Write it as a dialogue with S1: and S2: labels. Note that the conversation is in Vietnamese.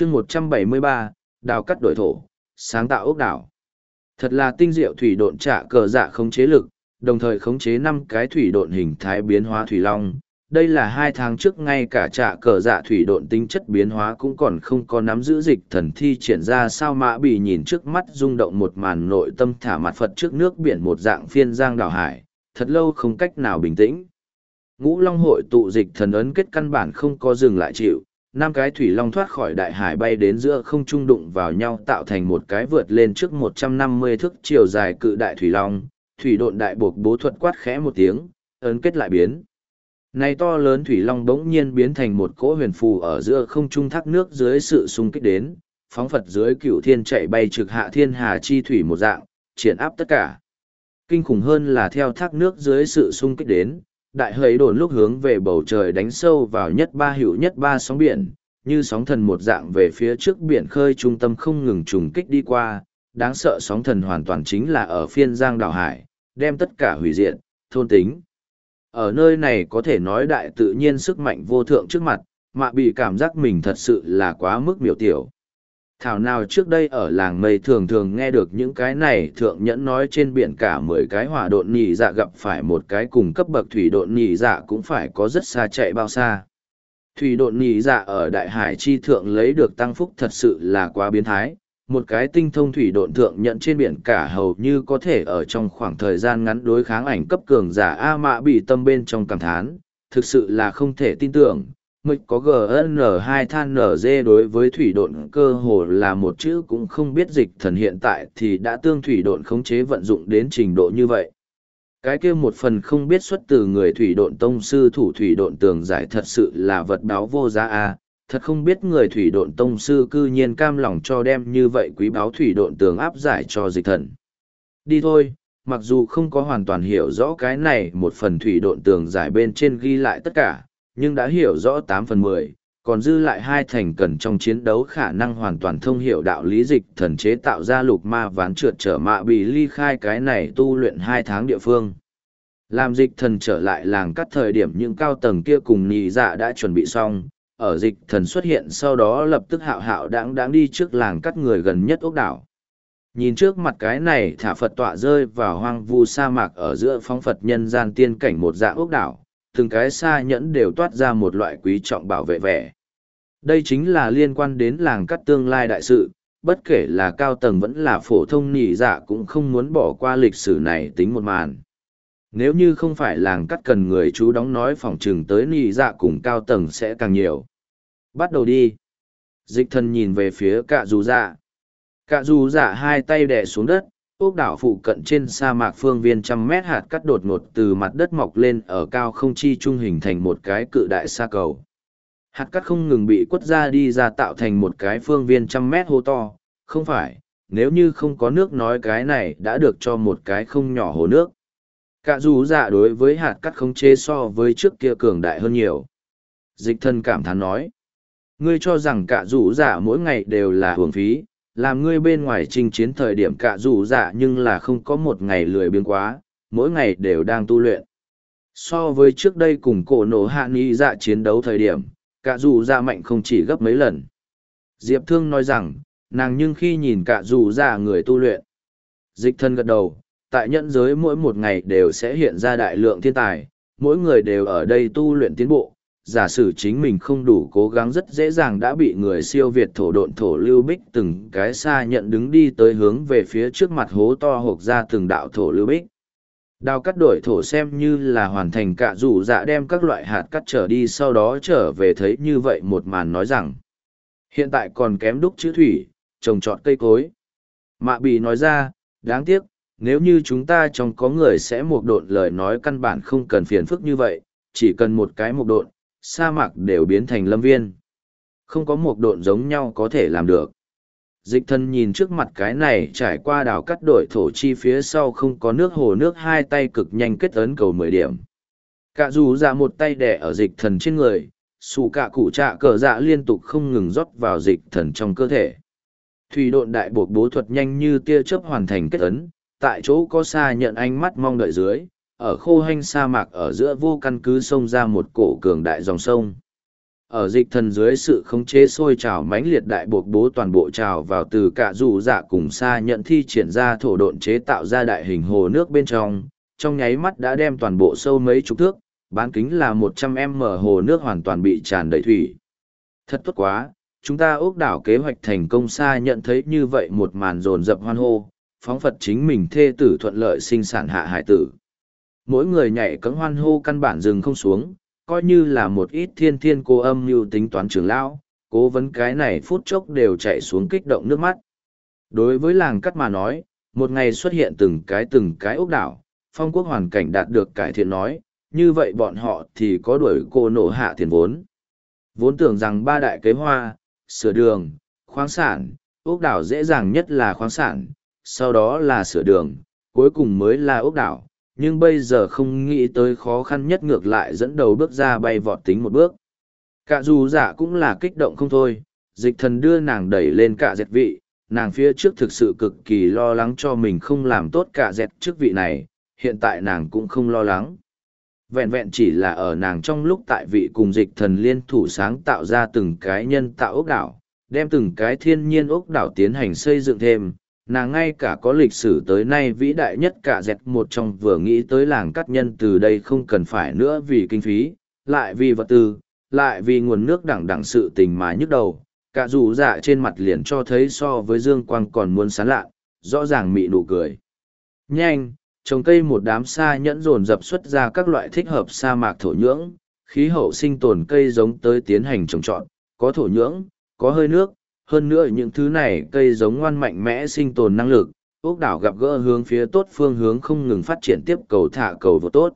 S1: chương một trăm bảy mươi ba, đào cắt đổi thổ, sáng tạo ốc đảo. Thật là tinh diệu thủy độn trả cờ dạ khống chế lực, đồng thời khống chế năm cái thủy độn hình thái biến hóa thủy long. Đây là hai tháng trước ngay cả trả cờ dạ thủy độn tính chất biến hóa cũng còn không có nắm giữ dịch thần thi triển ra sao mã bị nhìn trước mắt rung động một màn nội tâm thả mặt phật trước nước biển một dạng phiên giang đảo hải, thật lâu không cách nào bình tĩnh. Ngũ long hội tụ dịch thần ấn kết căn bản không có dừng lại chịu năm cái thủy long thoát khỏi đại hải bay đến giữa không trung đụng vào nhau tạo thành một cái vượt lên trước 150 thước chiều dài cự đại thủy long, thủy độn đại buộc bố thuật quát khẽ một tiếng, ấn kết lại biến. Này to lớn thủy long bỗng nhiên biến thành một cỗ huyền phù ở giữa không trung thác nước dưới sự xung kích đến, phóng phật dưới cửu thiên chạy bay trực hạ thiên hà chi thủy một dạng, triển áp tất cả. Kinh khủng hơn là theo thác nước dưới sự xung kích đến, đại hầy đồn lúc hướng về bầu trời đánh sâu vào nhất ba hữu nhất ba sóng biển, như sóng thần một dạng về phía trước biển khơi trung tâm không ngừng trùng kích đi qua, đáng sợ sóng thần hoàn toàn chính là ở phiên giang đảo hải, đem tất cả hủy diệt, thôn tính. Ở nơi này có thể nói đại tự nhiên sức mạnh vô thượng trước mặt, mà bị cảm giác mình thật sự là quá mức miểu tiểu. Thảo nào trước đây ở làng mây thường thường nghe được những cái này thượng nhẫn nói trên biển cả mười cái hỏa độn nhị dạ gặp phải một cái cùng cấp bậc thủy độn nhị dạ cũng phải có rất xa chạy bao xa. Thủy độn nhị dạ ở đại hải chi thượng lấy được tăng phúc thật sự là quá biến thái, một cái tinh thông thủy độn thượng nhận trên biển cả hầu như có thể ở trong khoảng thời gian ngắn đối kháng ảnh cấp cường giả A mạ bị tâm bên trong cảm thán, thực sự là không thể tin tưởng mịch có gn hai than nz đối với thủy độn cơ hồ là một chữ cũng không biết dịch thần hiện tại thì đã tương thủy độn khống chế vận dụng đến trình độ như vậy. Cái kia một phần không biết xuất từ người thủy độn tông sư thủ thủy độn tường giải thật sự là vật báo vô giá a. Thật không biết người thủy độn tông sư cư nhiên cam lòng cho đem như vậy quý báo thủy độn tường áp giải cho dịch thần. Đi thôi, mặc dù không có hoàn toàn hiểu rõ cái này một phần thủy độn tường giải bên trên ghi lại tất cả nhưng đã hiểu rõ tám phần mười còn dư lại hai thành cần trong chiến đấu khả năng hoàn toàn thông hiểu đạo lý dịch thần chế tạo ra lục ma ván trượt trở mạ bị ly khai cái này tu luyện hai tháng địa phương. Làm dịch thần trở lại làng cắt thời điểm những cao tầng kia cùng nhị dạ đã chuẩn bị xong, ở dịch thần xuất hiện sau đó lập tức hạo hạo đáng đáng đi trước làng cắt người gần nhất ốc đảo. Nhìn trước mặt cái này thả Phật tọa rơi vào hoang vu sa mạc ở giữa phóng Phật nhân gian tiên cảnh một dạng ốc đảo, từng cái xa nhẫn đều toát ra một loại quý trọng bảo vệ vẻ. Đây chính là liên quan đến làng cắt tương lai đại sự, bất kể là cao tầng vẫn là phổ thông nhị dạ cũng không muốn bỏ qua lịch sử này tính một màn. Nếu như không phải làng cắt cần người chú đóng nói phòng trừng tới nhị dạ cùng cao tầng sẽ càng nhiều. Bắt đầu đi. Dịch thần nhìn về phía cạ dù dạ. Cạ dù dạ hai tay đè xuống đất, ốc đảo phụ cận trên sa mạc phương viên trăm mét hạt cắt đột ngột từ mặt đất mọc lên ở cao không chi trung hình thành một cái cự đại sa cầu. Hạt cắt không ngừng bị quất ra đi ra tạo thành một cái phương viên trăm mét hô to, không phải, nếu như không có nước nói cái này đã được cho một cái không nhỏ hồ nước. Cả dù dạ đối với hạt cắt không chế so với trước kia cường đại hơn nhiều. Dịch thân cảm thán nói, ngươi cho rằng cả dù dạ mỗi ngày đều là hưởng phí, làm ngươi bên ngoài chinh chiến thời điểm cả rủ dạ nhưng là không có một ngày lười biếng quá, mỗi ngày đều đang tu luyện. So với trước đây cùng cổ nổ hạ nghi dạ chiến đấu thời điểm, cả rủ dạ mạnh không chỉ gấp mấy lần. Diệp Thương nói rằng, nàng nhưng khi nhìn cả rủ dạ người tu luyện. Dịch thân gật đầu, tại nhẫn giới mỗi một ngày đều sẽ hiện ra đại lượng thiên tài, mỗi người đều ở đây tu luyện tiến bộ, giả sử chính mình không đủ cố gắng rất dễ dàng đã bị người siêu việt thổ độn thổ lưu bích từng cái xa nhận đứng đi tới hướng về phía trước mặt hố to hộp ra từng đạo thổ lưu bích. Đào cắt đổi thổ xem như là hoàn thành cả rủ dạ đem các loại hạt cắt trở đi sau đó trở về thấy như vậy một màn nói rằng hiện tại còn kém đúc chữ thủy, trồng trọt cây cối. Mạ bì nói ra, đáng tiếc, nếu như chúng ta trong có người sẽ một độn lời nói căn bản không cần phiền phức như vậy, chỉ cần một cái một độn, sa mạc đều biến thành lâm viên. Không có một độn giống nhau có thể làm được. Dịch thân nhìn trước mặt cái này trải qua đảo cắt đổi thổ chi phía sau không có nước hồ nước hai tay cực nhanh kết ấn cầu mười điểm. Cả dù ra một tay đẻ ở dịch thần trên người, xù cả cụ trạ cờ dạ liên tục không ngừng rót vào dịch thần trong cơ thể. Thủy độn đại buộc bố thuật nhanh như tia chớp hoàn thành kết ấn, tại chỗ có xa nhận ánh mắt mong đợi dưới, ở khô hanh sa mạc ở giữa vô căn cứ sông ra một cổ cường đại dòng sông. ở dịch thần dưới sự khống chế sôi trào mãnh liệt đại buộc bố toàn bộ trào vào từ cả dù dạ cùng xa nhận thi triển ra thổ độn chế tạo ra đại hình hồ nước bên trong trong nháy mắt đã đem toàn bộ sâu mấy chục thước, bán kính là một trăm m hồ nước hoàn toàn bị tràn đầy thủy thật tốt quá, chúng ta ước đảo kế hoạch thành công xa nhận thấy như vậy một màn rồn rập hoan hô, phóng phật chính mình thê tử thuận lợi sinh sản hạ hải tử mỗi người nhảy cẫng hoan hô căn bản dừng không xuống coi như là một ít thiên thiên cô âm mưu tính toán trưởng lão, cố vấn cái này phút chốc đều chạy xuống kích động nước mắt. Đối với làng cắt mà nói, một ngày xuất hiện từng cái từng cái ốc đảo, phong quốc hoàn cảnh đạt được cải thiện nói, như vậy bọn họ thì có đuổi cô nổ hạ tiền vốn. Vốn tưởng rằng ba đại kế hoa, sửa đường, khoáng sản, ốc đảo dễ dàng nhất là khoáng sản, sau đó là sửa đường, cuối cùng mới là ốc đảo, nhưng bây giờ không nghĩ tới khó khăn nhất ngược lại dẫn đầu bước ra bay vọt tính một bước. Cả dù giả cũng là kích động không thôi, dịch thần đưa nàng đẩy lên cả dẹt vị, nàng phía trước thực sự cực kỳ lo lắng cho mình không làm tốt cả dẹt trước vị này, hiện tại nàng cũng không lo lắng. Vẹn vẹn chỉ là ở nàng trong lúc tại vị cùng dịch thần liên thủ sáng tạo ra từng cái nhân tạo ốc đảo, đem từng cái thiên nhiên ốc đảo tiến hành xây dựng thêm, nàng ngay cả có lịch sử tới nay vĩ đại nhất cả dẹt một trong vừa nghĩ tới làng cắt nhân từ đây không cần phải nữa vì kinh phí, lại vì vật tư, lại vì nguồn nước đẳng đẳng sự tình mà nhức đầu. Cả dù dạ trên mặt liền cho thấy so với dương quang còn muốn sán lạ, rõ ràng mị nụ cười. Nhanh, trồng cây một đám sa nhẫn dồn dập xuất ra các loại thích hợp sa mạc thổ nhưỡng, khí hậu sinh tồn cây giống tới tiến hành trồng trọt, có thổ nhưỡng, có hơi nước hơn nữa những thứ này cây giống ngoan mạnh mẽ sinh tồn năng lực, ốc đảo gặp gỡ hướng phía tốt phương hướng không ngừng phát triển tiếp cầu thả cầu vô tốt.